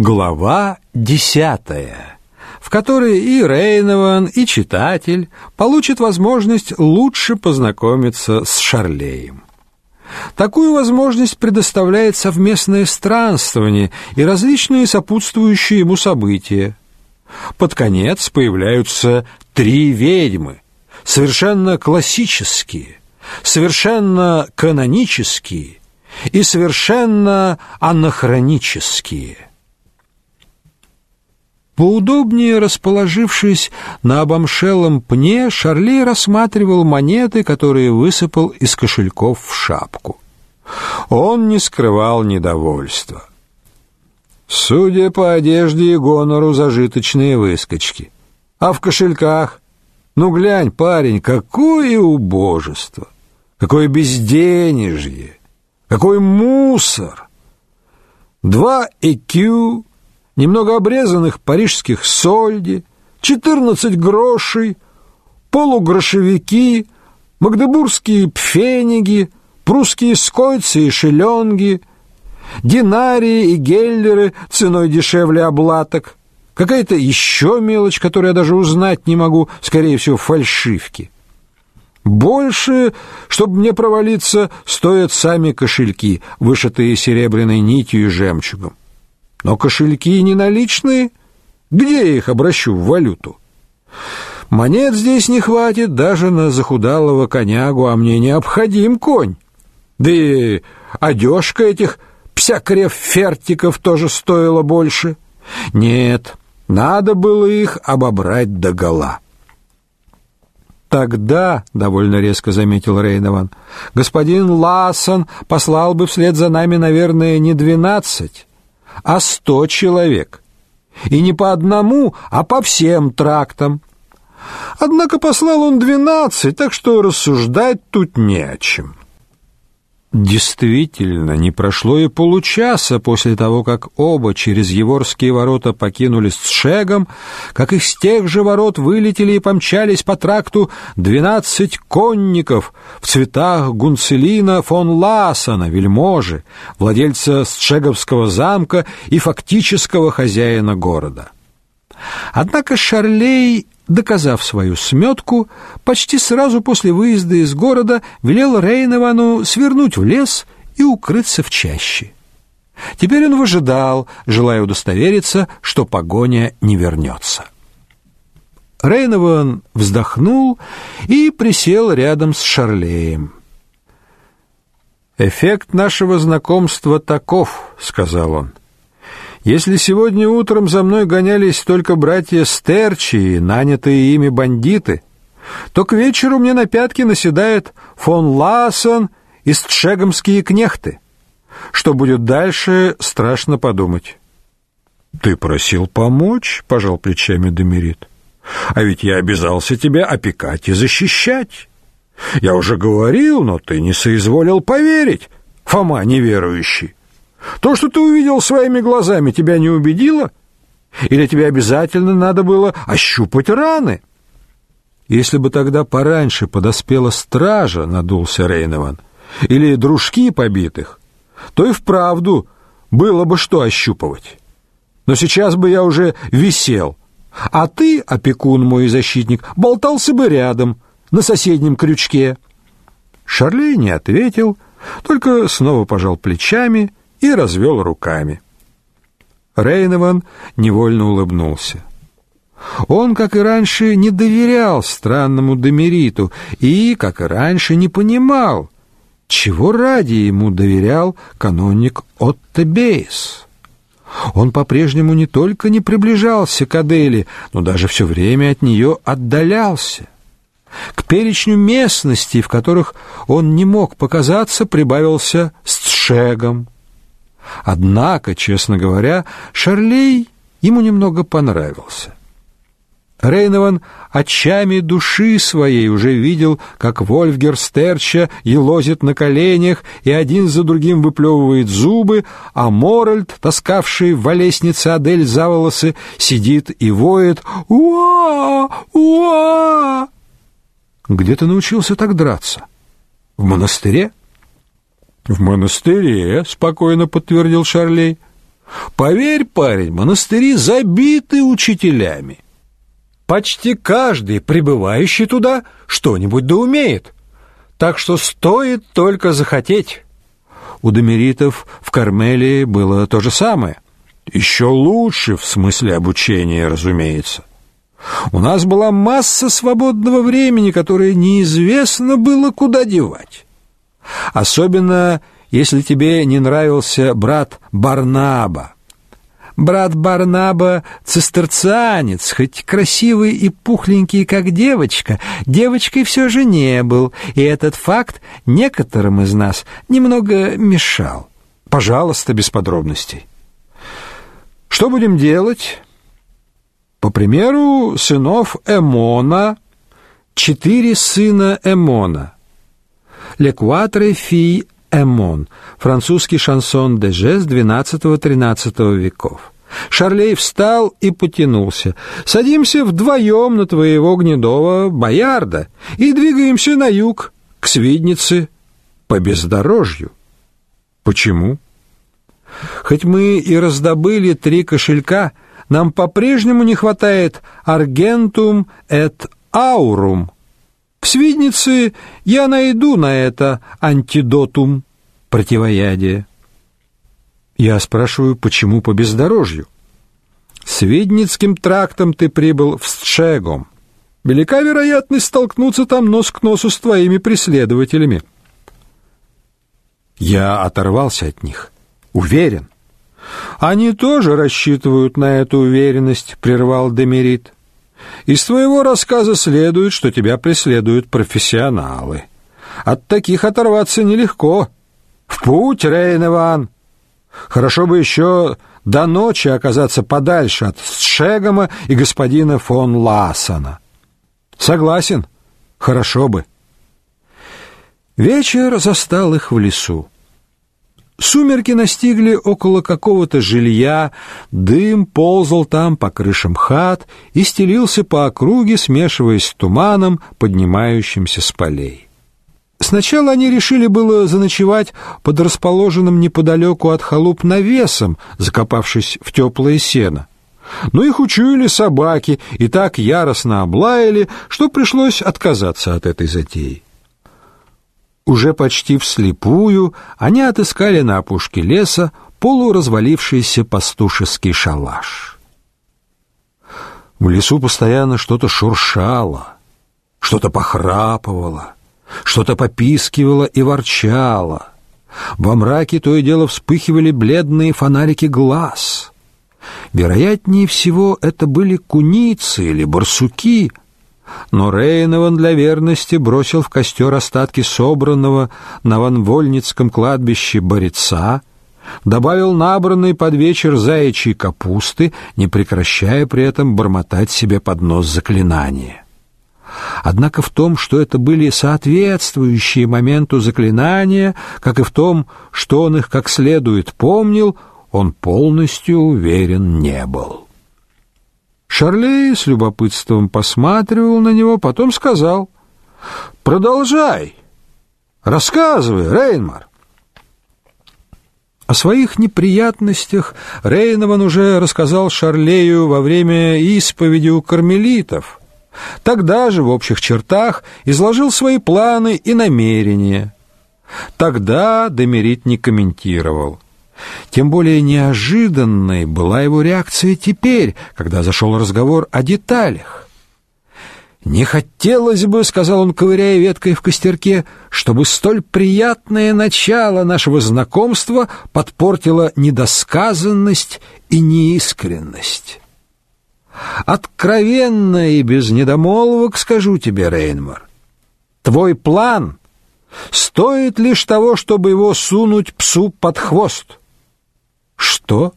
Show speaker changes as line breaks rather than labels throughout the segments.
Глава десятая, в которой и Рейнован, и читатель получат возможность лучше познакомиться с Шарлеем. Такую возможность предоставляет совместное странствование и различные сопутствующие ему события. Под конец появляются три ведьмы, совершенно классические, совершенно канонические и совершенно анахронические – Поудобнее расположившись на обомшелом пне, Шарлей рассматривал монеты, которые высыпал из кошельков в шапку. Он не скрывал недовольства. Судя по одежде и гонору, зажиточные выскочки. А в кошельках? Ну, глянь, парень, какое убожество! Какое безденежье! Какой мусор! Два ЭКЮ немного обрезанных парижских сольди, четырнадцать грошей, полугрошевики, магдебургские пфениги, прусские скойцы и шеленги, динарии и геллеры ценой дешевле облаток, какая-то еще мелочь, которую я даже узнать не могу, скорее всего, фальшивки. Больше, чтобы мне провалиться, стоят сами кошельки, вышитые серебряной нитью и жемчугом. Но кошельки не наличные. Где я их обращу в валюту? Монет здесь не хватит даже на захудалого конягу, а мне необходим конь. Да и одежка этих псякрев-фертиков тоже стоила больше. Нет, надо было их обобрать догола. Тогда, довольно резко заметил Рейнован, господин Лассон послал бы вслед за нами, наверное, не двенадцать, а сто человек. И не по одному, а по всем трактам. Однако послал он двенадцать, так что рассуждать тут не о чем. Действительно, не прошло и получаса после того, как оба через Еворские ворота покинули с Шегом, как из тех же ворот вылетели и помчались по тракту двенадцать конников в цветах Гунцелина фон Лассена, вельможи, владельца Сшеговского замка и фактического хозяина города. Однако Шарлей доказав свою сметку, почти сразу после выезда из города велел Рейновану свернуть в лес и укрыться в чаще. Теперь он выжидал, желая удостовериться, что погоня не вернется. Рейнован вздохнул и присел рядом с Шарлеем. «Эффект нашего знакомства таков», — сказал он. Если сегодня утром за мной гонялись только братья Стерчи и нанятые ими бандиты, то к вечеру мне на пятки наседает фон Лассен и стшегомские кнехты. Что будет дальше, страшно подумать. Ты просил помочь, пожал плечами Демерит. А ведь я обязался тебя опекать и защищать. Я уже говорил, но ты не соизволил поверить, Фома неверующий. То, что ты увидел своими глазами, тебя не убедило? Или тебе обязательно надо было ощупать раны? Если бы тогда пораньше подоспела стража, надулся Рейнован, или дружки побитых, то и вправду было бы что ощупывать. Но сейчас бы я уже висел, а ты, опекун мой и защитник, болтался бы рядом, на соседнем крючке. Шарлей не ответил, только снова пожал плечами и развел руками. Рейнован невольно улыбнулся. Он, как и раньше, не доверял странному Демериту и, как и раньше, не понимал, чего ради ему доверял каноник Отто Бейс. Он по-прежнему не только не приближался к Адели, но даже все время от нее отдалялся. К перечню местностей, в которых он не мог показаться, прибавился с Тшегом, Однако, честно говоря, Шарлей ему немного понравился. Рейнован очами души своей уже видел, как Вольфгер Стерча елозит на коленях и один за другим выплевывает зубы, а Моральд, таскавший в лестнице Адель за волосы, сидит и воет «Уа! Уа!» «Где ты научился так драться? В монастыре?» В монастыре, спокойно подтвердил Шарлей. Поверь, парень, монастыри забиты учителями. Почти каждый, прибывающий туда, что-нибудь да умеет. Так что стоит только захотеть. У домеритов в Кармелии было то же самое. Еще лучше в смысле обучения, разумеется. У нас была масса свободного времени, которое неизвестно было куда девать. Особенно, если тебе не нравился брат Барнаба. Брат Барнаба цистерцианец, хоть красивый и пухленький, как девочка, девочкой все же не был, и этот факт некоторым из нас немного мешал. Пожалуйста, без подробностей. Что будем делать? По примеру сынов Эмона, четыре сына Эмона. Лекуатре фи Эмон, французский шансон де жест XII-XIII веков. Шарлей встал и потянулся. «Садимся вдвоем на твоего гнедого боярда и двигаемся на юг, к Свиднице, по бездорожью». «Почему?» «Хоть мы и раздобыли три кошелька, нам по-прежнему не хватает аргентум et аурум». В Свиднице я найду на это антидотум, противоядие. Я спрашиваю, почему по бездорожью? Свидницким трактом ты прибыл в Счегом. Велика вероятность столкнуться там нос к носу с твоими преследователями. Я оторвался от них. Уверен. Они тоже рассчитывают на эту уверенность, прервал Демерит. Из твоего рассказа следует, что тебя преследуют профессионалы. От таких оторваться нелегко. В путь, Рейн Иван. Хорошо бы еще до ночи оказаться подальше от Шегома и господина фон Лассона. Согласен, хорошо бы. Вечер застал их в лесу. Сумерки настигли около какого-то жилья, дым ползал там по крышам хат и стелился по округе, смешиваясь с туманом, поднимающимся с полей. Сначала они решили было заночевать под расположенным неподалеку от халуп навесом, закопавшись в теплое сено. Но их учуяли собаки и так яростно облаяли, что пришлось отказаться от этой затеи. Уже почти вслепую они отыскали на опушке леса полуразвалившийся пастушеский шалаш. В лесу постоянно что-то шуршало, что-то похрапывало, что-то попискивало и ворчало. Во мраке то и дело вспыхивали бледные фонарики глаз. Вероятнее всего, это были куницы или барсуки — но Рейнован для верности бросил в костер остатки собранного на Ванвольницком кладбище бореца, добавил набранный под вечер заячьей капусты, не прекращая при этом бормотать себе под нос заклинания. Однако в том, что это были соответствующие моменту заклинания, как и в том, что он их как следует помнил, он полностью уверен не был. Шарлей с любопытством посматривал на него, потом сказал, «Продолжай, рассказывай, Рейнмар». О своих неприятностях Рейнован уже рассказал Шарлею во время исповеди у кармелитов. Тогда же в общих чертах изложил свои планы и намерения. Тогда Демерит не комментировал. Тем более неожиданной была его реакция теперь, когда зашел разговор о деталях. «Не хотелось бы, — сказал он, ковыряя веткой в костерке, — чтобы столь приятное начало нашего знакомства подпортило недосказанность и неискренность. Откровенно и без недомолвок скажу тебе, Рейнмар, твой план стоит лишь того, чтобы его сунуть псу под хвост». Что?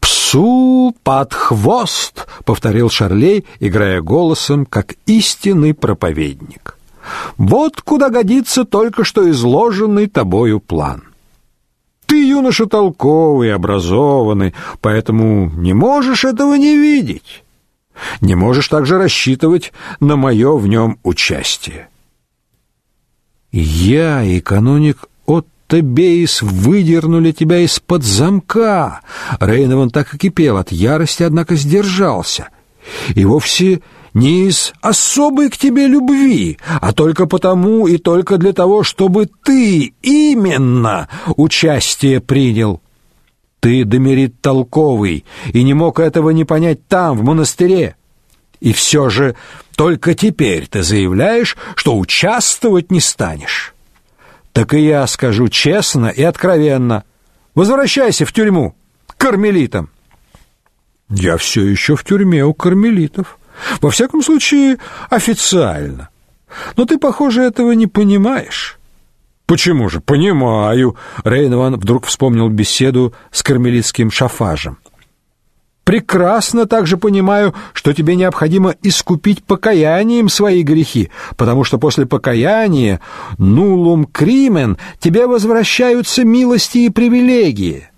Псу под хвост, повторил Шарлей, играя голосом, как истинный проповедник. Вот куда годится только что изложенный тобою план. Ты юноша толковый, образованный, поэтому не можешь этого не видеть. Не можешь также рассчитывать на мое в нем участие. Я и Отто Бейс выдернули тебя из-под замка. Рейнован так и кипел от ярости, однако сдержался. И вовсе не из особой к тебе любви, а только потому и только для того, чтобы ты именно участие принял. Ты, Демерит, толковый, и не мог этого не понять там, в монастыре. И все же только теперь ты заявляешь, что участвовать не станешь. Так и я скажу честно и откровенно. Возвращайся в тюрьму к кармелитам. Я все еще в тюрьме у кармелитов. Во всяком случае, официально. Но ты, похоже, этого не понимаешь. Почему же? Понимаю. Рейнован вдруг вспомнил беседу с кармелитским шафажем. Прекрасно также понимаю, что тебе необходимо искупить покаянием свои грехи, потому что после покаяния нулум кримен тебе возвращаются милости и привилегии.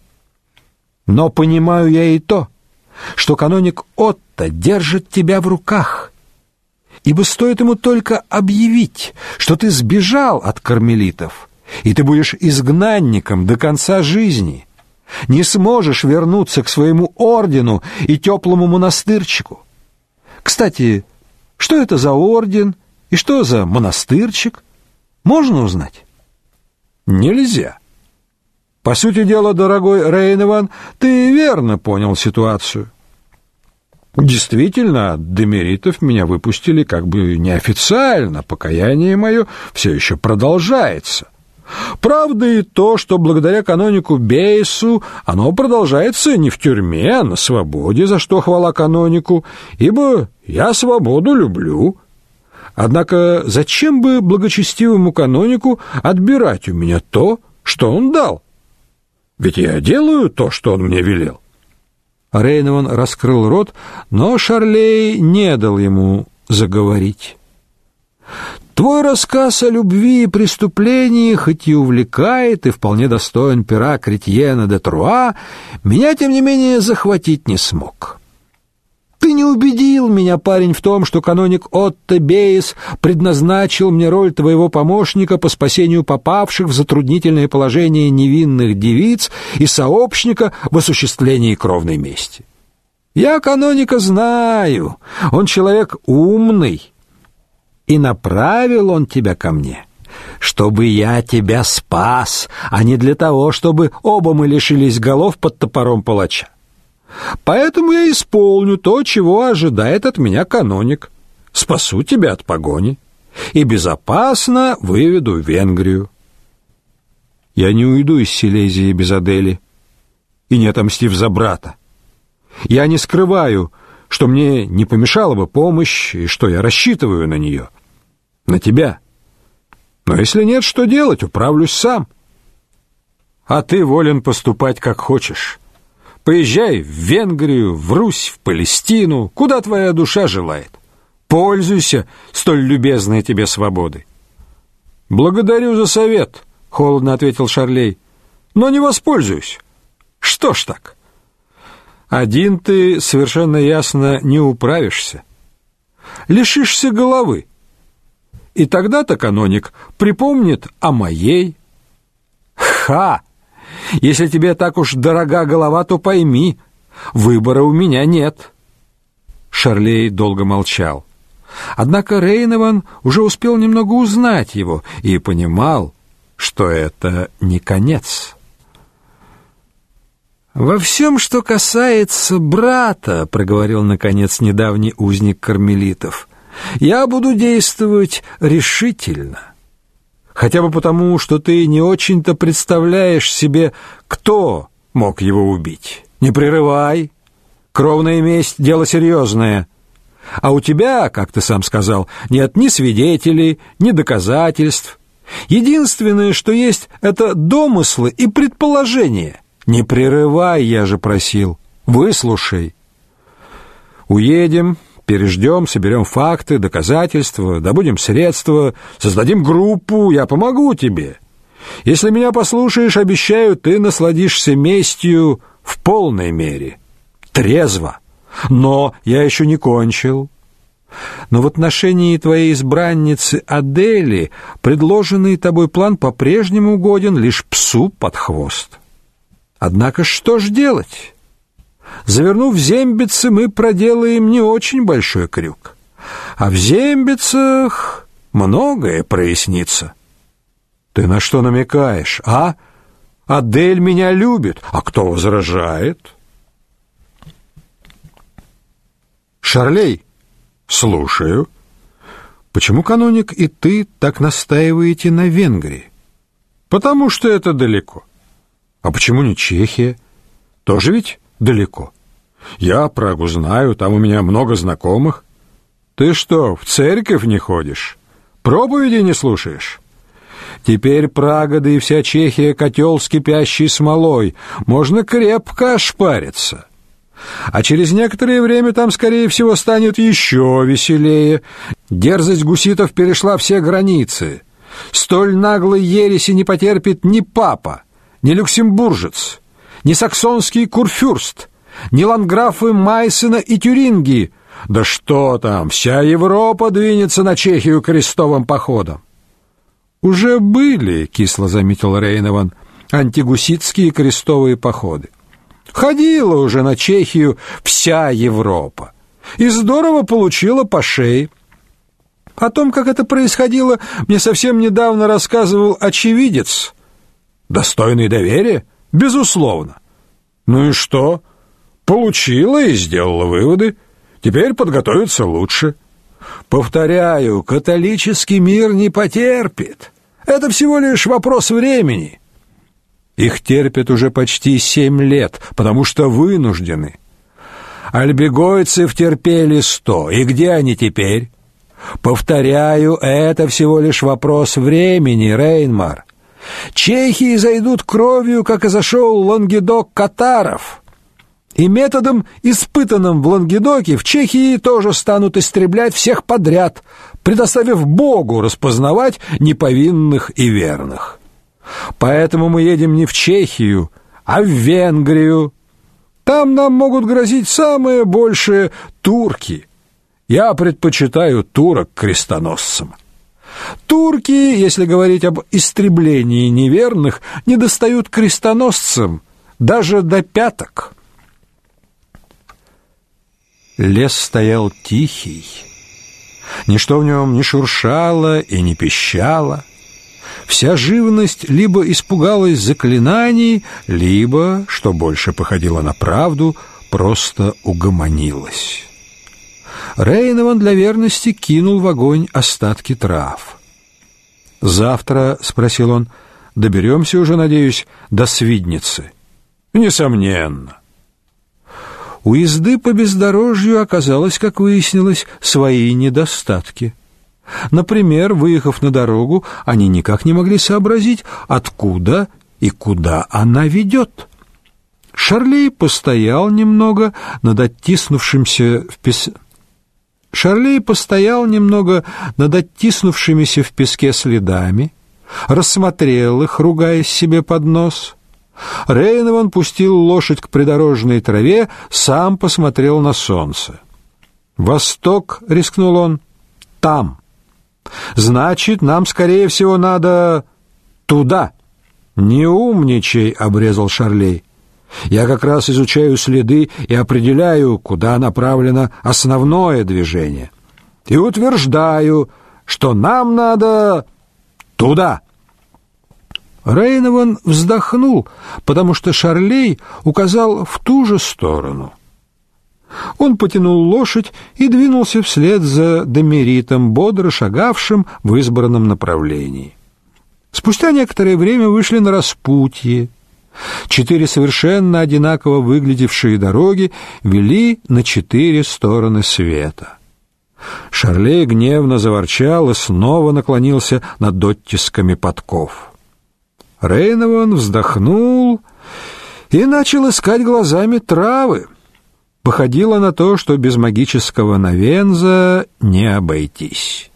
Но понимаю я и то, что каноник Отто держит тебя в руках, ибо стоит ему только объявить, что ты сбежал от кармелитов, и ты будешь изгнанником до конца жизни» не сможешь вернуться к своему ордену и теплому монастырчику. Кстати, что это за орден и что за монастырчик? Можно узнать? Нельзя. По сути дела, дорогой Рейнован, ты верно понял ситуацию. Действительно, от демеритов меня выпустили как бы неофициально, покаяние мое все еще продолжается. Правда и то, что благодаря канонику Бейсу оно продолжается не в тюрьме, а на свободе, за что хвала канонику, ибо я свободу люблю. Однако зачем бы благочестивому канонику отбирать у меня то, что он дал? Ведь я делаю то, что он мне велел. Рейнован раскрыл рот, но Шарлей не дал ему заговорить. Твой рассказ о любви и преступлении, хоть и увлекает и вполне достоин пера Кретьена де Труа, меня, тем не менее, захватить не смог. Ты не убедил меня, парень, в том, что каноник Отто Бейс предназначил мне роль твоего помощника по спасению попавших в затруднительное положение невинных девиц и сообщника в осуществлении кровной мести. Я каноника знаю, он человек умный, и направил он тебя ко мне, чтобы я тебя спас, а не для того, чтобы оба мы лишились голов под топором палача. Поэтому я исполню то, чего ожидает от меня каноник. Спасу тебя от погони и безопасно выведу в Венгрию. Я не уйду из Силезии без Адели и не отомстив за брата. Я не скрываю, что мне не помешала бы помощь и что я рассчитываю на нее на тебя. Но если нет, что делать, управлюсь сам. А ты волен поступать как хочешь. Поезжай в Венгрию, в Русь, в Палестину, куда твоя душа желает. Пользуйся столь любезной тебе свободой. Благодарю за совет, холодно ответил Шарлей. Но не воспользуюсь. Что ж так? Один ты совершенно ясно не управишься. Лишишься головы. И тогда-то каноник припомнит о моей. Ха! Если тебе так уж дорога голова, то пойми, выбора у меня нет. Шарлей долго молчал. Однако Рейнован уже успел немного узнать его и понимал, что это не конец. «Во всем, что касается брата», — проговорил, наконец, недавний узник кармелитов, я буду действовать решительно. Хотя бы потому, что ты не очень-то представляешь себе, кто мог его убить. Не прерывай. Кровная месть — дело серьезное. А у тебя, как ты сам сказал, нет ни свидетелей, ни доказательств. Единственное, что есть, это домыслы и предположения. Не прерывай, я же просил. Выслушай. Уедем, переждем, соберем факты, доказательства, добудем средства, создадим группу, я помогу тебе. Если меня послушаешь, обещаю, ты насладишься местью в полной мере, трезво. Но я еще не кончил. Но в отношении твоей избранницы Адели предложенный тобой план по-прежнему угоден лишь псу под хвост. Однако что ж делать? Завернув зембицы, мы проделаем не очень большой крюк. А в зембицах многое прояснится. Ты на что намекаешь, а? Адель меня любит, а кто возражает? Шарлей, слушаю. Почему каноник и ты так настаиваете на Венгрии? Потому что это далеко. А почему не Чехия? Тоже ведь далеко. Я Прагу знаю, там у меня много знакомых. Ты что, в церковь не ходишь? Проповеди не слушаешь? Теперь Прага, да и вся Чехия котел с кипящей смолой. Можно крепко ошпариться. А через некоторое время там, скорее всего, станет еще веселее. Дерзость гуситов перешла все границы. Столь наглой ереси не потерпит ни папа, ни люксембуржец, ни саксонский курфюрст, ни ландграфы Майсена и Тюрингии. Да что там, вся Европа двинется на Чехию крестовым походом. Уже были, кисло заметил Рейнован, антигуситские крестовые походы. Ходила уже на Чехию вся Европа. И здорово получила по шее. О том, как это происходило, мне совсем недавно рассказывал очевидец. Достойный доверия? Безусловно. Ну и что? Получила и сделала выводы. Теперь подготовиться лучше. Повторяю, католический мир не потерпит. Это всего лишь вопрос времени. Их терпят уже почти семь лет, потому что вынуждены. Альбегойцев терпели сто, и где они теперь? Повторяю, это всего лишь вопрос времени, Рейнмар. Чехии зайдут кровью, как и зашел Лангедок катаров. И методом, испытанным в Лангедоке, в Чехии тоже станут истреблять всех подряд, предоставив Богу распознавать неповинных и верных. Поэтому мы едем не в Чехию, а в Венгрию. Там нам могут грозить самые большие турки. Я предпочитаю турок крестоносцам. Турки, если говорить об истреблении неверных, не достают крестоносцам даже до пяток. Лес стоял тихий. Ничто в нем не шуршало и не пищало. Вся живность либо испугалась заклинаний, либо, что больше походило на правду, просто угомонилась. Рейнован для верности кинул в огонь остатки трав. «Завтра, — спросил он, — доберемся уже, надеюсь, до Свидницы?» «Несомненно. У езды по бездорожью оказалось, как выяснилось, свои недостатки. Например, выехав на дорогу, они никак не могли сообразить, откуда и куда она ведет. Шарлей постоял немного над оттиснувшимся в пес... Шарлей постоял немного над оттиснувшимися в песке следами, рассмотрел их, ругаясь себе под нос — Рейнован пустил лошадь к придорожной траве, сам посмотрел на солнце. «Восток», — рискнул он, — «там». «Значит, нам, скорее всего, надо туда». «Не умничай», — обрезал Шарлей. «Я как раз изучаю следы и определяю, куда направлено основное движение. И утверждаю, что нам надо туда». Рейнован вздохнул, потому что Шарлей указал в ту же сторону. Он потянул лошадь и двинулся вслед за Демеритом, бодро шагавшим в избранном направлении. Спустя некоторое время вышли на распутье. Четыре совершенно одинаково выглядевшие дороги вели на четыре стороны света. Шарлей гневно заворчал и снова наклонился над оттисками подков. Рейнован вздохнул и начал искать глазами травы. Походило на то, что без магического навенза не обойтись.